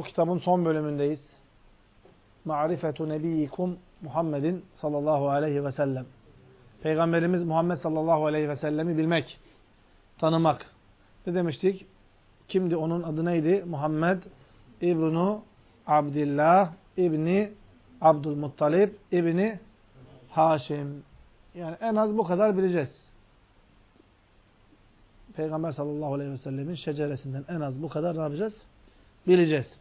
Bu kitabın son bölümündeyiz. Ma'rifetu nebiyyikum Muhammedin sallallahu aleyhi ve sellem. Peygamberimiz Muhammed sallallahu aleyhi ve sellemi bilmek, tanımak. Ne demiştik? Kimdi? Onun adı neydi? Muhammed İbnu Abdillah İbni Abdülmuttalib İbni Haşim. Yani en az bu kadar bileceğiz. Peygamber sallallahu aleyhi ve sellemin şeceresinden en az bu kadar ne yapacağız? Bileceğiz.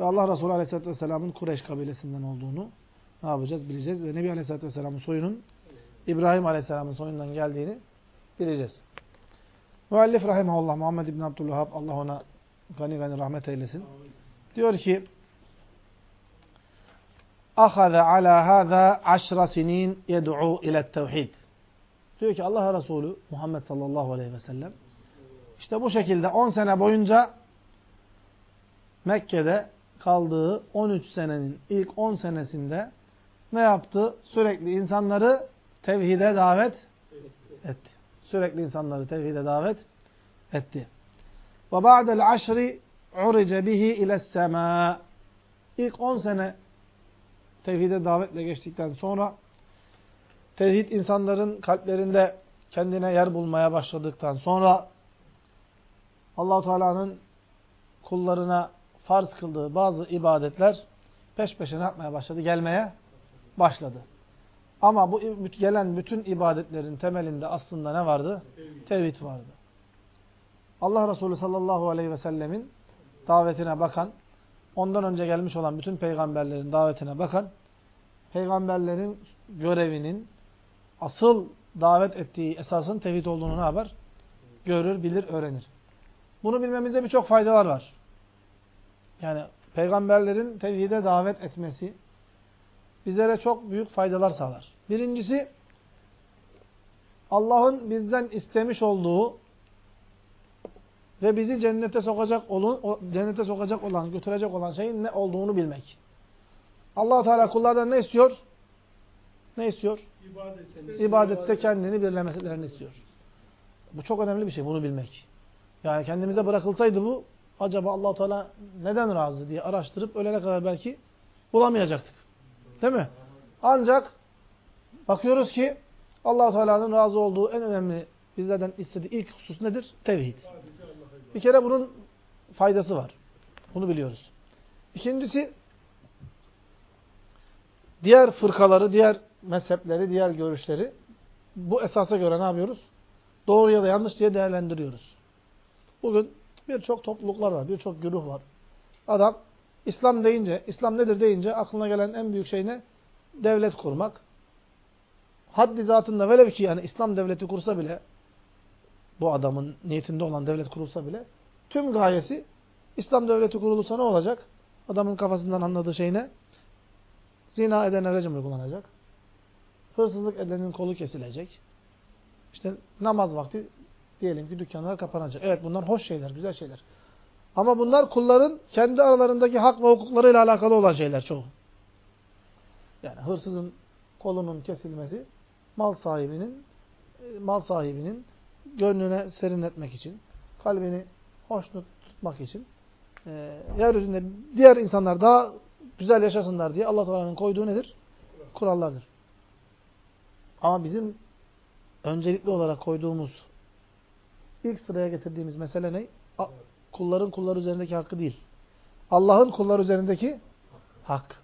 Ve Allah Resulü aleyhisselatü vesselamın Kureyş kabilesinden olduğunu ne yapacağız? Bileceğiz. Ve Nebi aleyhisselatü vesselamın soyunun İbrahim aleyhisselamın soyundan geldiğini bileceğiz. Müellif rahimahullah Muhammed İbn Abdülvahhab Allah ona gani gani rahmet eylesin. Diyor ki ahaze ala hâzâ aşra sinin yed'u ile tevhid. Diyor ki Allah Resulü Muhammed sallallahu aleyhi ve sellem işte bu şekilde 10 sene boyunca Mekke'de kaldığı 13 senenin ilk 10 senesinde ne yaptı? Sürekli insanları tevhide davet etti. Sürekli insanları tevhide davet etti. Ve ba'del aşri urice bihi ile sema. İlk 10 sene tevhide davetle geçtikten sonra tevhid insanların kalplerinde kendine yer bulmaya başladıktan sonra Allah Teala'nın kullarına farz kıldığı bazı ibadetler peş peşe ne yapmaya başladı? Gelmeye başladı. Ama bu gelen bütün ibadetlerin temelinde aslında ne vardı? Tevhid, vardı. Allah Resulü sallallahu aleyhi ve sellemin davetine bakan, ondan önce gelmiş olan bütün peygamberlerin davetine bakan, peygamberlerin görevinin asıl davet ettiği esasın tevhid olduğunu ne yapar? Görür, bilir, öğrenir. Bunu bilmemizde birçok faydalar var. Yani peygamberlerin tevhide davet etmesi bizlere çok büyük faydalar sağlar. Birincisi Allah'ın bizden istemiş olduğu ve bizi cennete sokacak olan cennete sokacak olan, götürecek olan şeyin ne olduğunu bilmek. Allah Teala kullardan ne istiyor? Ne istiyor? İbadet. İbadette kendini birlemelerini istiyor. Bu çok önemli bir şey bunu bilmek. Yani kendimize bırakılsaydı bu acaba allah Teala neden razı diye araştırıp ölene kadar belki bulamayacaktık. Değil mi? Ancak bakıyoruz ki allah Teala'nın razı olduğu en önemli bizlerden istediği ilk husus nedir? Tevhid. Bir kere bunun faydası var. Bunu biliyoruz. İkincisi diğer fırkaları, diğer mezhepleri, diğer görüşleri bu esasa göre ne yapıyoruz? Doğru ya da yanlış diye değerlendiriyoruz. Bugün birçok topluluklar var, birçok güruh var. Adam İslam deyince, İslam nedir deyince aklına gelen en büyük şey ne? Devlet kurmak. Haddi zatında velev ki yani İslam devleti kursa bile bu adamın niyetinde olan devlet kurulsa bile tüm gayesi İslam devleti kurulursa ne olacak? Adamın kafasından anladığı şey ne? Zina eden rejim uygulanacak. Hırsızlık edenin kolu kesilecek. İşte namaz vakti diyelim ki dükkanlar kapanacak. Evet bunlar hoş şeyler, güzel şeyler. Ama bunlar kulların kendi aralarındaki hak ve hukuklarıyla alakalı olan şeyler çoğu. Yani hırsızın kolunun kesilmesi mal sahibinin mal sahibinin gönlüne serinletmek için, kalbini hoşnut tutmak için e, yeryüzünde diğer insanlar daha güzel yaşasınlar diye Allah Teala'nın koyduğu nedir? Kurallardır. Ama bizim öncelikli olarak koyduğumuz ilk sıraya getirdiğimiz mesele ne? Kulların kullar üzerindeki hakkı değil. Allah'ın kullar üzerindeki hak.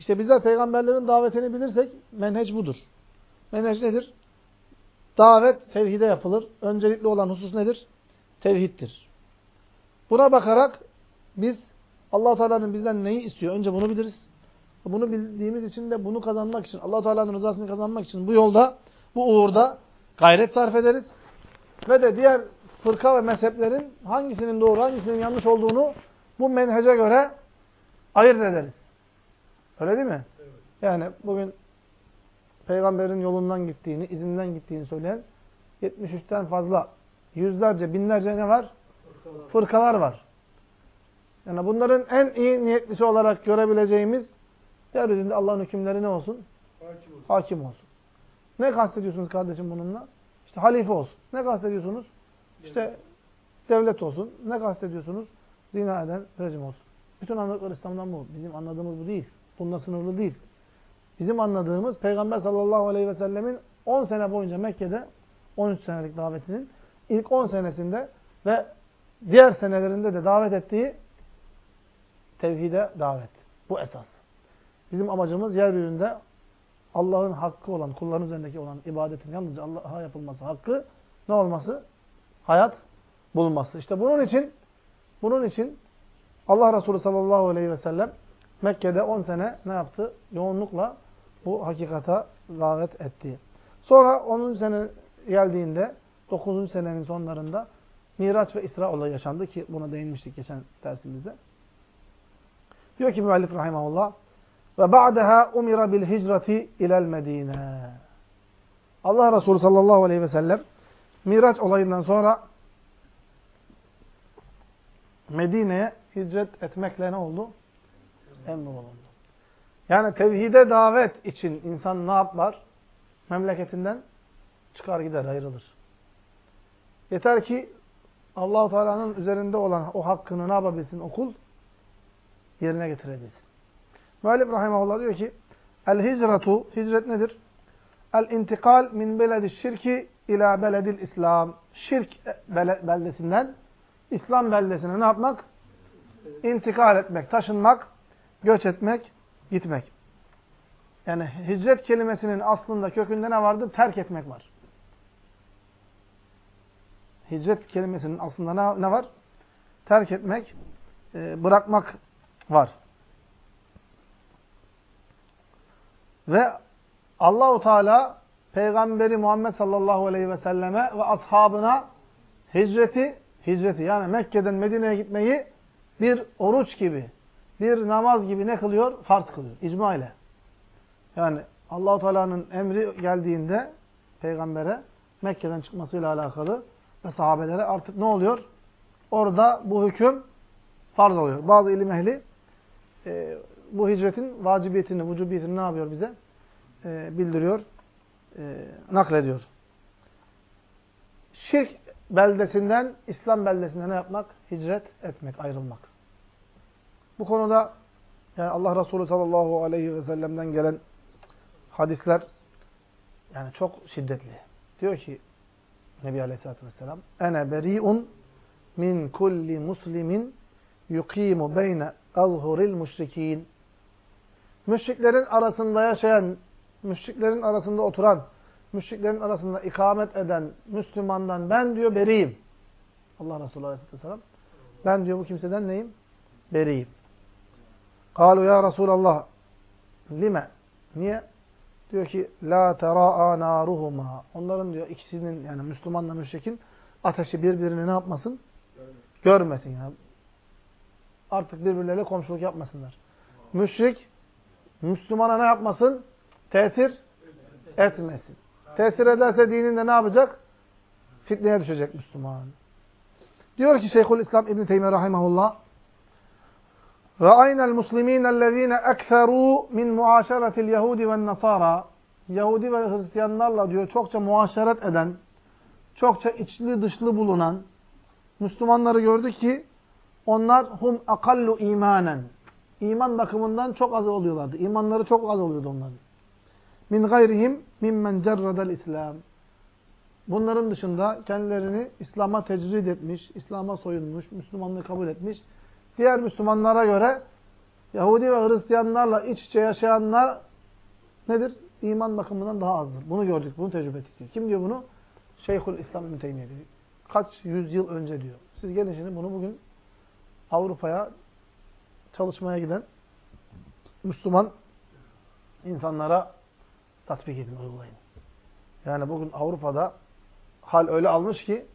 İşte bizler peygamberlerin davetini bilirsek menheç budur. Menheç nedir? Davet tevhide yapılır. Öncelikli olan husus nedir? Tevhiddir. Buna bakarak biz allah Teala'nın bizden neyi istiyor? Önce bunu biliriz. Bunu bildiğimiz için de bunu kazanmak için, allah Teala'nın rızasını kazanmak için bu yolda, bu uğurda gayret sarf ederiz. Ve de diğer fırka ve mezheplerin hangisinin doğru, hangisinin yanlış olduğunu bu menhece göre ayırt ederiz. Öyle değil mi? Evet. Yani bugün peygamberin yolundan gittiğini, izinden gittiğini söyleyen 73'ten fazla, yüzlerce, binlerce ne var? Fırkalar, Fırkalar var. Yani bunların en iyi niyetlisi olarak görebileceğimiz yeryüzünde Allah'ın hükümleri ne olsun? Hakim olsun. Hakim olsun. Ne kastediyorsunuz kardeşim bununla? İşte halife olsun. Ne kastediyorsunuz? İşte devlet olsun. Ne kastediyorsunuz? Zina eden rejim olsun. Bütün anladıkları İslam'dan bu. Bizim anladığımız bu değil. Bununla sınırlı değil. Bizim anladığımız Peygamber sallallahu aleyhi ve sellemin 10 sene boyunca Mekke'de 13 senelik davetinin ilk 10 senesinde ve diğer senelerinde de davet ettiği tevhide davet. Bu esas. Bizim amacımız yeryüzünde Allah'ın hakkı olan, kulların üzerindeki olan ibadetin yalnızca Allah'a yapılması hakkı ne olması? Hayat bulması. İşte bunun için bunun için Allah Resulü sallallahu aleyhi ve sellem Mekke'de 10 sene ne yaptı? Yoğunlukla bu hakikata davet etti. Sonra 10. sene geldiğinde 9. senenin sonlarında Miraç ve İsra olayı yaşandı ki buna değinmiştik geçen dersimizde. Diyor ki müellif rahimahullah ve ba'daha umira bil hicreti ilel Medine. Allah Resulü sallallahu aleyhi ve sellem Miraç olayından sonra Medine'ye hicret etmekle ne oldu? Emrolundu. Yani tevhide davet için insan ne yapar? Memleketinden çıkar gider, ayrılır. Yeter ki Allahu Teala'nın üzerinde olan o hakkını ne yapabilsin okul? Yerine getirebilsin. Müellif rahimahullah diyor ki El hicratu, hicret nedir? El intikal min beledi şirki ila beledil İslam. Şirk beldesinden İslam beldesine ne yapmak? İntikal etmek, taşınmak, göç etmek, gitmek. Yani hicret kelimesinin aslında kökünde ne vardır? Terk etmek var. Hicret kelimesinin aslında ne, ne var? Terk etmek, e, bırakmak var. Ve Allahu Teala Peygamberi Muhammed sallallahu aleyhi ve selleme ve ashabına hicreti, hicreti yani Mekke'den Medine'ye gitmeyi bir oruç gibi, bir namaz gibi ne kılıyor? Farz kılıyor. İcma ile. Yani Allahu Teala'nın emri geldiğinde peygambere Mekke'den çıkmasıyla alakalı ve sahabelere artık ne oluyor? Orada bu hüküm farz oluyor. Bazı ilim ehli e, bu hicretin vacibiyetini, vücubiyetini ne yapıyor bize? E, bildiriyor, e, naklediyor. Şirk beldesinden, İslam beldesine ne yapmak? Hicret etmek, ayrılmak. Bu konuda yani Allah Resulü sallallahu aleyhi ve sellem'den gelen hadisler yani çok şiddetli. Diyor ki Nebi Aleyhisselatü Vesselam Ene beri'un min kulli muslimin yuqimu beyne azhuril müşrikin Müşriklerin arasında yaşayan, müşriklerin arasında oturan, müşriklerin arasında ikamet eden Müslümandan ben diyor beriyim. Allah Resulü Aleyhisselatü Vesselam. Ben diyor bu kimseden neyim? Beriyim. Kalu ya Resulallah lime? Niye? Diyor ki la tera'a naruhuma. Onların diyor ikisinin yani Müslümanla müşrikin ateşi birbirini ne yapmasın? Görmesin. Yani. Artık birbirleriyle komşuluk yapmasınlar. Müşrik Müslümana ne yapmasın? Tesir etmesin. Tesir ederse dininde ne yapacak? Fitneye düşecek Müslüman. Diyor ki Şeyhül İslam İbn Teymiyye rahimehullah رَأَيْنَا الْمُسْلِم۪ينَ الَّذ۪ينَ اَكْثَرُوا مِنْ مُعَاشَرَةِ الْيَهُودِ وَالنَّصَارَى Yahudi ve Hristiyanlarla diyor çokça muaşeret eden, çokça içli dışlı bulunan Müslümanları gördü ki onlar hum akallu imanen. İman bakımından çok az oluyorlardı. İmanları çok az oluyordu onların. Min gayrihim mimmen cerradel İslam. Bunların dışında kendilerini İslam'a tecrid etmiş, İslam'a soyunmuş, Müslümanlığı kabul etmiş diğer Müslümanlara göre Yahudi ve Hristiyanlarla iç içe yaşayanlar nedir? İman bakımından daha azdır. Bunu gördük, bunu tecrübe ettik diyor. Kim diyor bunu? Şeyhül İslam İbn diyor. Kaç yüzyıl önce diyor. Siz gelin şimdi bunu bugün Avrupa'ya çalışmaya giden Müslüman insanlara tatbik edin, uygulayın. Yani bugün Avrupa'da hal öyle almış ki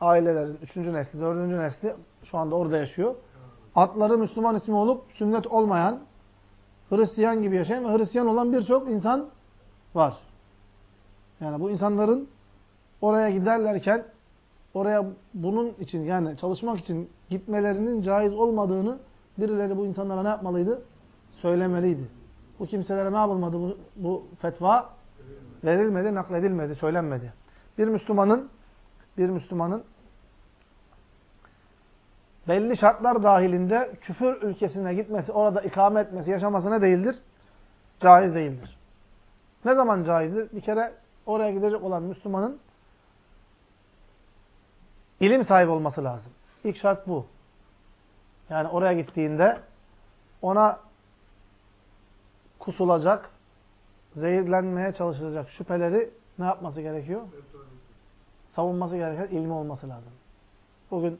ailelerin üçüncü nesli, dördüncü nesli şu anda orada yaşıyor adları Müslüman ismi olup sünnet olmayan, Hristiyan gibi yaşayan ve Hristiyan olan birçok insan var. Yani bu insanların oraya giderlerken oraya bunun için yani çalışmak için gitmelerinin caiz olmadığını birileri bu insanlara ne yapmalıydı? Söylemeliydi. Bu kimselere ne yapılmadı bu, bu fetva? Verilmedi, nakledilmedi, söylenmedi. Bir Müslümanın bir Müslümanın belli şartlar dahilinde küfür ülkesine gitmesi, orada ikame etmesi, yaşaması ne değildir? Caiz değildir. Ne zaman caizdir? Bir kere oraya gidecek olan Müslümanın ilim sahibi olması lazım. İlk şart bu. Yani oraya gittiğinde ona kusulacak, zehirlenmeye çalışılacak şüpheleri ne yapması gerekiyor? Savunması gereken ilmi olması lazım. Bugün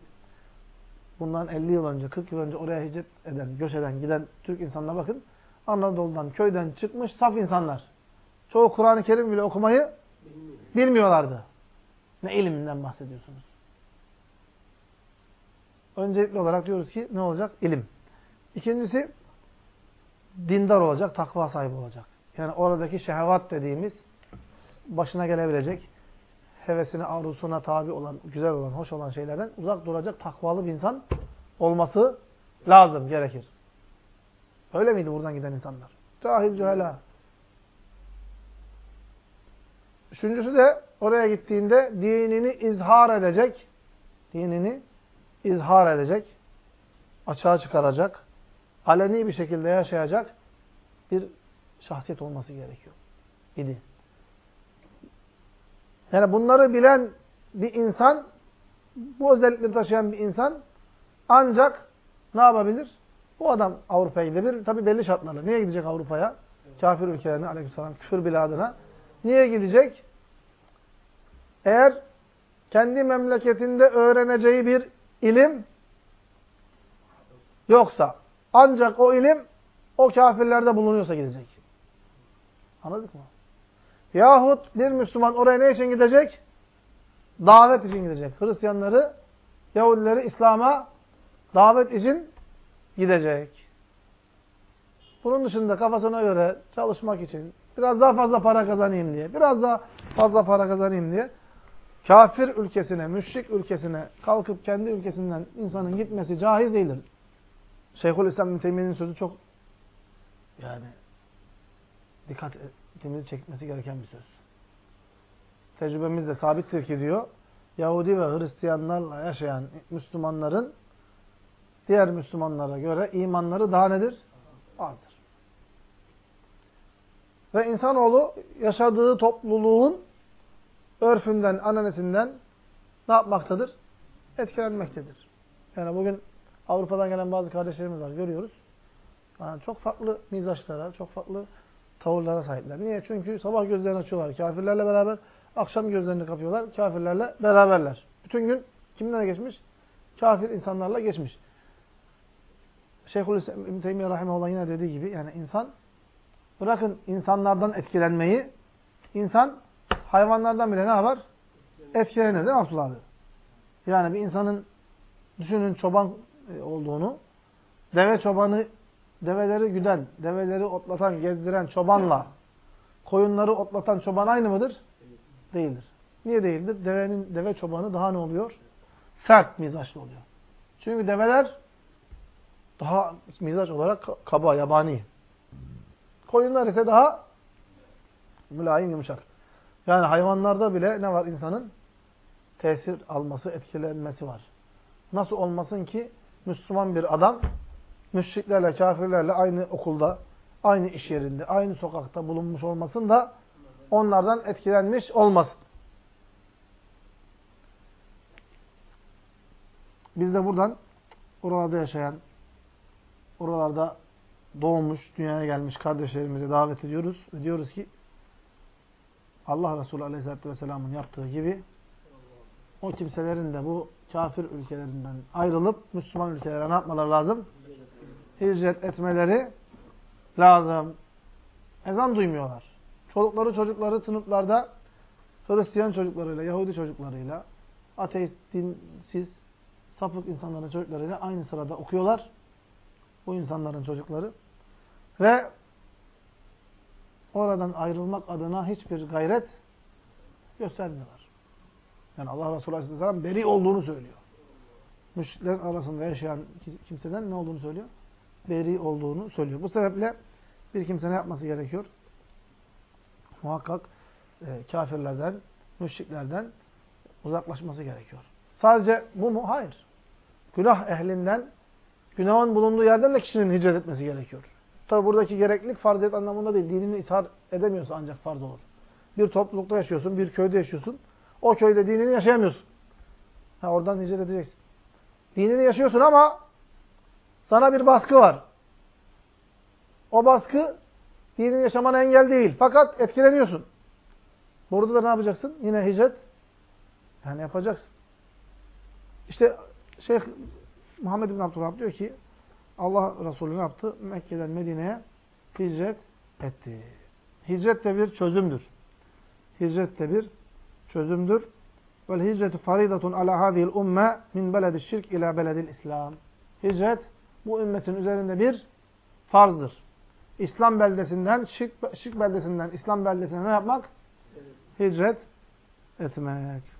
bundan 50 yıl önce, 40 yıl önce oraya hicret eden, göç eden, giden Türk insanlara bakın. Anadolu'dan, köyden çıkmış saf insanlar. Çoğu Kur'an-ı Kerim bile okumayı bilmiyorlardı. Ne iliminden bahsediyorsunuz? Öncelikli olarak diyoruz ki ne olacak? İlim. İkincisi dindar olacak, takva sahibi olacak. Yani oradaki şehvat dediğimiz başına gelebilecek, hevesine, arzusuna tabi olan, güzel olan, hoş olan şeylerden uzak duracak takvalı bir insan olması lazım, gerekir. Öyle miydi buradan giden insanlar? Cahil cühela. Üçüncüsü de oraya gittiğinde dinini izhar edecek, dinini izhar edecek, açığa çıkaracak, aleni bir şekilde yaşayacak bir şahsiyet olması gerekiyor. İdi. Yani bunları bilen bir insan, bu özellikleri taşıyan bir insan ancak ne yapabilir? Bu adam Avrupa'ya gidebilir. Tabi belli şartlarla. Niye gidecek Avrupa'ya? Kafir ülkelerine, aleykümselam, küfür biladına. Niye gidecek? Eğer kendi memleketinde öğreneceği bir ilim yoksa, ancak o ilim o kafirlerde bulunuyorsa gidecek. Anladık mı? Yahut bir Müslüman oraya ne için gidecek? Davet için gidecek. Hristiyanları, Yahudileri İslam'a davet için gidecek. Bunun dışında kafasına göre çalışmak için, biraz daha fazla para kazanayım diye, biraz daha fazla para kazanayım diye kafir ülkesine, müşrik ülkesine kalkıp kendi ülkesinden insanın gitmesi caiz değildir. Şeyhülislam Teymiye'nin sözü çok yani dikkatimizi çekmesi gereken bir söz. Tecrübemiz de sabittir ki diyor, Yahudi ve Hristiyanlarla yaşayan Müslümanların diğer Müslümanlara göre imanları daha nedir? Azdır. Ve insanoğlu yaşadığı topluluğun örfünden, ananesinden ne yapmaktadır? Etkilenmektedir. Yani bugün Avrupa'dan gelen bazı kardeşlerimiz var, görüyoruz. Yani çok farklı mizaçlara, çok farklı tavırlara sahipler. Niye? Çünkü sabah gözlerini açıyorlar kafirlerle beraber, akşam gözlerini kapıyorlar, kafirlerle beraberler. Bütün gün kimlerle geçmiş? Kafir insanlarla geçmiş. Şeyhülislam İbn Teymiyye Rahimahullah yine dediği gibi, yani insan, bırakın insanlardan etkilenmeyi, insan hayvanlardan bile ne yapar? Etkilenir değil mi Abdullah abi? Yani bir insanın düşünün çoban e, olduğunu, deve çobanı, develeri güden, develeri otlatan, gezdiren çobanla koyunları otlatan çoban aynı mıdır? Değildir. Niye değildir? Devenin deve çobanı daha ne oluyor? Sert mizaçlı oluyor. Çünkü develer daha mizaç olarak kaba, yabani. Koyunlar ise daha mülayim, yumuşak. Yani hayvanlarda bile ne var insanın? Tesir alması, etkilenmesi var. Nasıl olmasın ki Müslüman bir adam müşriklerle, kafirlerle aynı okulda, aynı iş yerinde, aynı sokakta bulunmuş olmasın da onlardan etkilenmiş olmasın. Biz de buradan oralarda yaşayan, oralarda doğmuş, dünyaya gelmiş kardeşlerimize davet ediyoruz. Diyoruz ki Allah Resulü Aleyhisselatü Vesselam'ın yaptığı gibi o kimselerin de bu kafir ülkelerinden ayrılıp Müslüman ülkelere ne yapmaları lazım? Hicret etmeleri lazım. Ezan duymuyorlar. Çolukları çocukları sınıflarda Hristiyan çocuklarıyla, Yahudi çocuklarıyla, ateist, dinsiz, sapık insanların çocuklarıyla aynı sırada okuyorlar. Bu insanların çocukları. Ve oradan ayrılmak adına hiçbir gayret göstermiyorlar. Yani Allah Resulü Aleyhisselam beri olduğunu söylüyor. Müşriklerin arasında yaşayan kimseden ne olduğunu söylüyor? Beri olduğunu söylüyor. Bu sebeple bir kimse ne yapması gerekiyor? Muhakkak e, kafirlerden, müşriklerden uzaklaşması gerekiyor. Sadece bu mu? Hayır. günah ehlinden, günahın bulunduğu yerden de kişinin hicret etmesi gerekiyor. Tabi buradaki gereklilik farziyet anlamında değil. Dinini ishar edemiyorsa ancak farz olur. Bir toplulukta yaşıyorsun, bir köyde yaşıyorsun. O köyde dinini yaşayamıyorsun. Ha, oradan hicret edeceksin. Dinini yaşıyorsun ama sana bir baskı var. O baskı dinin yaşamana engel değil. Fakat etkileniyorsun. Burada da ne yapacaksın? Yine hicret yani yapacaksın. İşte Şeyh Muhammed bin Abdülhab diyor ki Allah Resulü ne yaptı? Mekke'den Medine'ye hicret etti. Hicret de bir çözümdür. Hicret de bir çözümdür. Vel hicretu faridatun ala hadhihi'l umme min beledi şirk ila beledil İslam. Hicret bu ümmetin üzerinde bir farzdır. İslam beldesinden, şirk, şirk beldesinden İslam beldesine ne yapmak? Hicret etmek.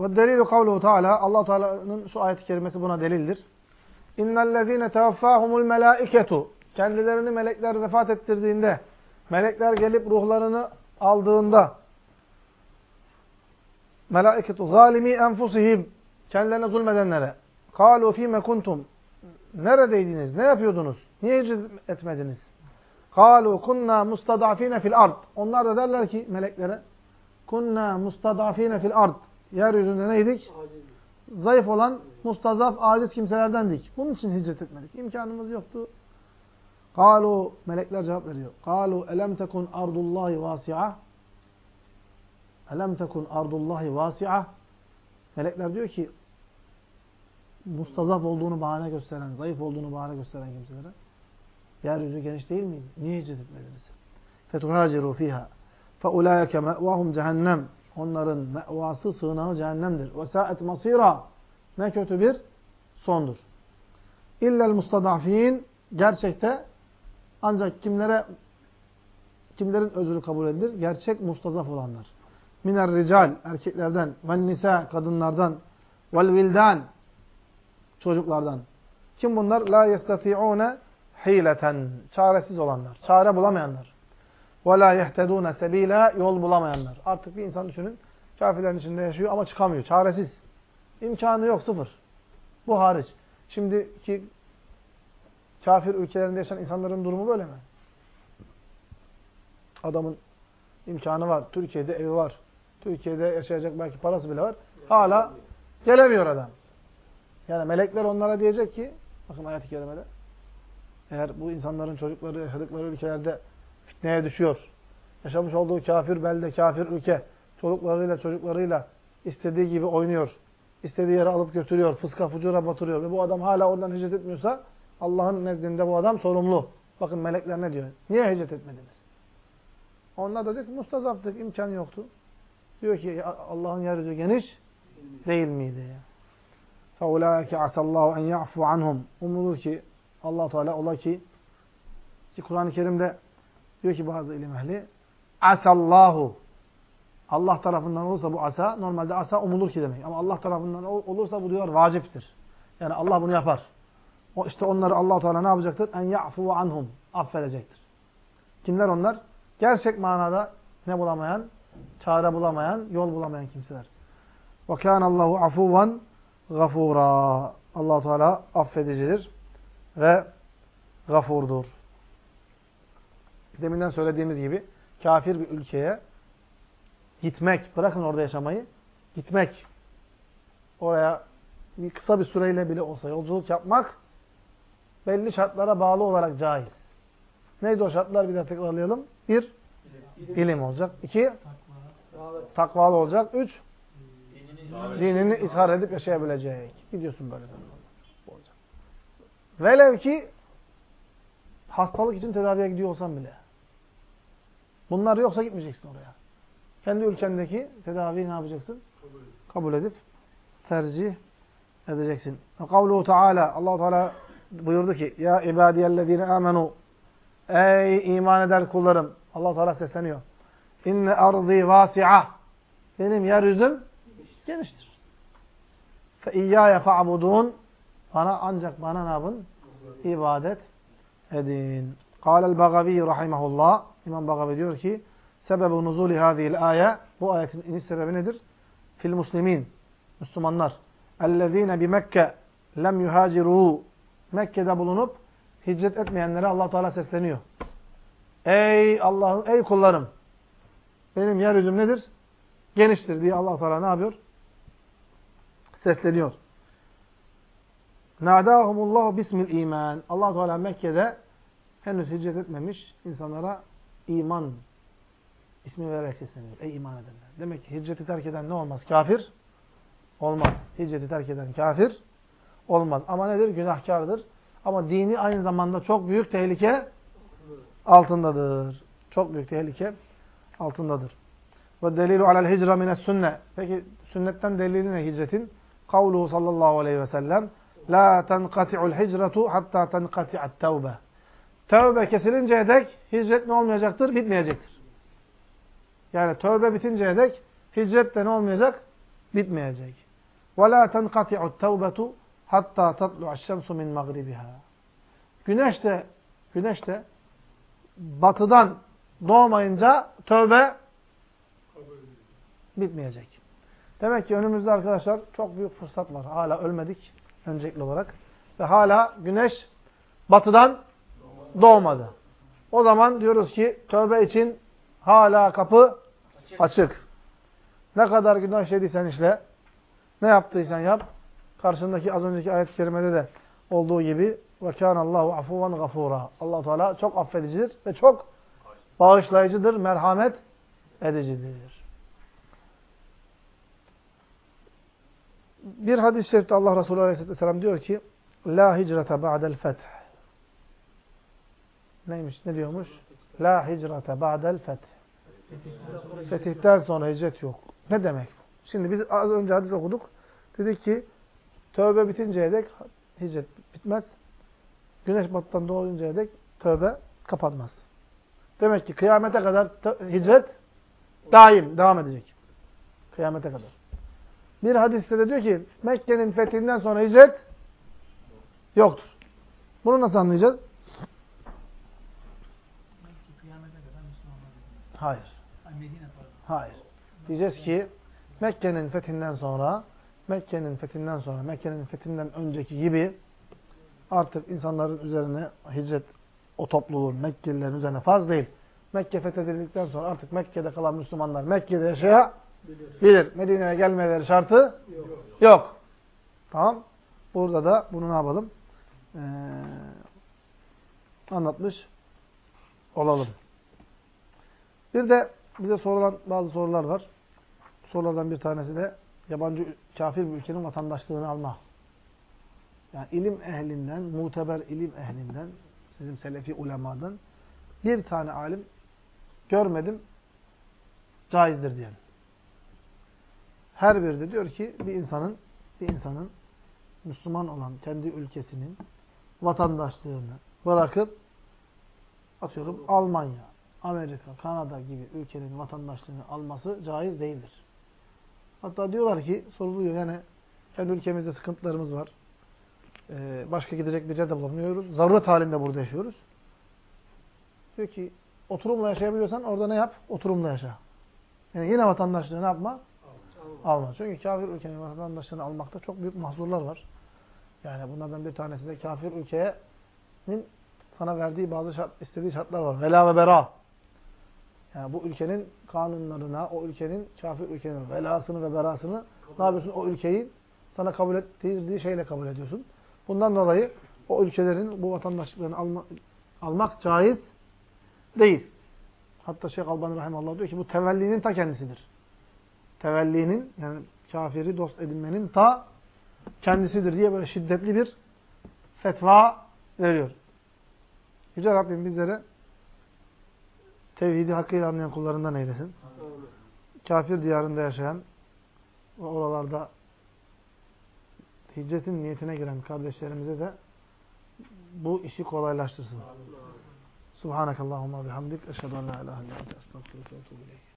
Ve delilu kavluhu Teala Allah Teala'nın şu ayet-i kerimesi buna delildir. İnnellezîne tevaffâhumul melâiketu kendilerini melekler vefat ettirdiğinde melekler gelip ruhlarını aldığında melâiketu zâlimî enfusihim kendilerine zulmedenlere kâlû fîme kuntum neredeydiniz? Ne yapıyordunuz? Niye hicret etmediniz? Kâlû kunnâ mustadafîne fil ard. Onlar da derler ki meleklere kunnâ mustadafîne fil ard. Yeryüzünde neydik? Zayıf olan, mustazaf, aciz kimselerdendik. Bunun için hicret etmedik. İmkanımız yoktu. Kalu melekler cevap veriyor. Kalu elem tekun ardullahi vasi'a? Elem tekun ardullahi vasi'a? Melekler diyor ki mustazaf olduğunu bahane gösteren, zayıf olduğunu bahane gösteren kimselere yeryüzü geniş değil miydi? Niye hicret etmediniz? Fetuhaciru fiha. Feulaike me'vahum cehennem. Onların mevası, sığınağı cehennemdir. Ve sa'et masira. Ne kötü bir sondur. İllel mustadafin. Gerçekte ancak kimlere kimlerin özrü kabul edilir? Gerçek mustazaf olanlar. Miner rical erkeklerden ve nisa kadınlardan vel vildan çocuklardan. Kim bunlar? La yestati'une hileten. Çaresiz olanlar. Çare bulamayanlar. وَلَا يَهْتَدُونَ سَب۪يلًا Yol bulamayanlar. Artık bir insan düşünün. Kafirlerin içinde yaşıyor ama çıkamıyor. Çaresiz. İmkanı yok. Sıfır. Bu hariç. Şimdiki kafir ülkelerinde yaşayan insanların durumu böyle mi? Adamın imkanı var. Türkiye'de evi var. Türkiye'de yaşayacak belki parası bile var. Hala gelemiyor adam. Yani melekler onlara diyecek ki bakın ayet-i kerimede eğer bu insanların çocukları yaşadıkları ülkelerde fitneye düşüyor. Yaşamış olduğu kafir belde, kafir ülke çocuklarıyla çocuklarıyla istediği gibi oynuyor. İstediği yere alıp götürüyor. Fıska fucura batırıyor. Ve bu adam hala oradan hicret etmiyorsa Allah'ın nezdinde bu adam sorumlu. Bakın melekler ne diyor? Niye hicret etmediniz? Onlar da diyor ki mustazaftık, imkan yoktu. Diyor ki Allah'ın yeryüzü geniş değil miydi? فَاُولَٰئِكَ عَسَى اللّٰهُ اَنْ يَعْفُ عَنْهُمْ Umulur ki allah Teala ola ki ki Kur'an-ı Kerim'de Diyor ki bazı ilim ehli asallahu Allah tarafından olursa bu asa normalde asa umulur ki demek. Ama Allah tarafından olursa bu diyor vaciptir. Yani Allah bunu yapar. O işte onları Allah Teala ne yapacaktır? En ya'fu anhum. Affedecektir. Kimler onlar? Gerçek manada ne bulamayan? Çare bulamayan, yol bulamayan kimseler. Ve kana Allahu afuvan gafura. Allah Teala affedicidir ve gafurdur deminden söylediğimiz gibi kafir bir ülkeye gitmek, bırakın orada yaşamayı, gitmek, oraya bir kısa bir süreyle bile olsa yolculuk yapmak belli şartlara bağlı olarak caiz. Neydi o şartlar bir daha tekrarlayalım. Bir, ilim, ilim olacak. İki, takva. takvalı olacak. Üç, dinini, dinini ishar edip yaşayabilecek. Gidiyorsun böyle. Velev ki hastalık için tedaviye gidiyor olsan bile. Bunlar yoksa gitmeyeceksin oraya. Kendi ülkendeki tedaviyi ne yapacaksın? Kabul edip tercih edeceksin. Kavluhu Teala Allah Teala buyurdu ki: "Ya ibadiyellezine amenu" Ey iman eder kullarım. Allah Teala sesleniyor. "İnne ardı vasi'a." Benim yeryüzüm geniştir. "Fe iyyaya fa'budun." Bana ancak bana ne yapın? İbadet edin. Kâlel Bagavi rahimahullah. İmam Bagavi diyor ki sebebu nuzuli hâzihil âye bu ayetin iniş sebebi nedir? fil muslimin. Müslümanlar. Ellezine bi Mekke lem yuhaciru. Mekke'de bulunup hicret etmeyenlere Allah Teala sesleniyor. Ey Allah'ın ey kullarım. Benim yeryüzüm nedir? Geniştir diye Allah Teala ne yapıyor? Sesleniyor. Nadahumullahu bismil iman. Allah Teala Mekke'de henüz hicret etmemiş insanlara iman ismi vererek sesleniyor. Ey iman edenler. Demek ki hicreti terk eden ne olmaz? Kafir olmaz. Hicreti terk eden kafir olmaz. Ama nedir? Günahkardır. Ama dini aynı zamanda çok büyük tehlike altındadır. Çok büyük tehlike altındadır. Ve delilu alel hicra mines sünne. Peki sünnetten delili ne hicretin? Kavluhu sallallahu aleyhi ve sellem La tenkati'ul hicretu hatta tenkati'at tevbe. Tövbe kesilinceye dek hicret ne olmayacaktır? Bitmeyecektir. Yani tövbe bitinceye dek hicret de ne olmayacak? Bitmeyecek. وَلَا تَنْقَطِعُ التَّوْبَةُ hatta tatlu'a şemsu min magribiha. Güneş de güneş de batıdan doğmayınca tövbe bitmeyecek. Demek ki önümüzde arkadaşlar çok büyük fırsat var. Hala ölmedik öncelikli olarak. Ve hala güneş batıdan doğmadı. O zaman diyoruz ki tövbe için hala kapı açık. Ne kadar günah işlediysen işle, ne yaptıysan yap. Karşındaki az önceki ayet-i kerimede de olduğu gibi ve kânallâhu afuvan gafûrâ. allah Teala çok affedicidir ve çok bağışlayıcıdır, merhamet edicidir. Bir hadis-i şerifte Allah Resulü Aleyhisselatü Vesselam diyor ki La hicrete ba'del feth. Neymiş? Ne diyormuş? La hicrete ba'del feth. Fetihten sonra hicret yok. Ne demek? Şimdi biz az önce hadis okuduk. Dedi ki tövbe bitinceye dek hicret bitmez. Güneş batıdan doğuncaya dek tövbe kapanmaz. Demek ki kıyamete kadar hicret daim, devam edecek. Kıyamete kadar. Bir hadiste de diyor ki Mekke'nin fethinden sonra hicret yoktur. Bunu nasıl anlayacağız? Hayır. Hayır. Diyeceğiz ki Mekke'nin fethinden sonra Mekke'nin fethinden sonra Mekke'nin fethinden önceki gibi artık insanların üzerine hicret o topluluğun Mekkelilerin üzerine farz değil. Mekke fethedildikten sonra artık Mekke'de kalan Müslümanlar Mekke'de yaşayabilir. Medine'ye gelmeleri şartı yok. yok. Tamam. Burada da bunu ne yapalım? Ee, anlatmış olalım. Bir de bize sorulan bazı sorular var. Sorulardan bir tanesi de yabancı kafir bir ülkenin vatandaşlığını alma. Yani ilim ehlinden, muteber ilim ehlinden, sizin selefi ulemadan bir tane alim görmedim caizdir diyen. Her biri de diyor ki bir insanın bir insanın Müslüman olan kendi ülkesinin vatandaşlığını bırakıp atıyorum Almanya, Amerika, Kanada gibi ülkenin vatandaşlığını alması caiz değildir. Hatta diyorlar ki, soruluyor yani kendi ülkemizde sıkıntılarımız var. Ee, başka gidecek bir yerde bulamıyoruz. Zaruret halinde burada yaşıyoruz. Diyor ki, oturumla yaşayabiliyorsan orada ne yap? Oturumla yaşa. Yani yine vatandaşlığı ne yapma? Alma. Çünkü kafir ülkenin vatandaşlığını almakta çok büyük mahzurlar var. Yani bunlardan bir tanesi de kafir ülkenin sana verdiği bazı şart, istediği şartlar var. Vela ve bera. Yani bu ülkenin kanunlarına, o ülkenin, kafir ülkenin velasını ve berasını ne yapıyorsun? O ülkeyi sana kabul ettiği şeyle kabul ediyorsun. Bundan dolayı o ülkelerin bu vatandaşlıklarını alma, almak caiz değil. Hatta Şeyh Albani Rahimallah diyor ki bu tevellinin ta kendisidir. Tevellinin yani kafiri dost edinmenin ta kendisidir diye böyle şiddetli bir fetva veriyor. Yüce Rabbim bizlere tevhidi hakkıyla anlayan kullarından eylesin. Kafir diyarında yaşayan ve oralarda hicretin niyetine giren kardeşlerimize de bu işi kolaylaştırsın. Subhanakallahumma bihamdik. Eşhedü en la ilahe illa ente estağfurullah ve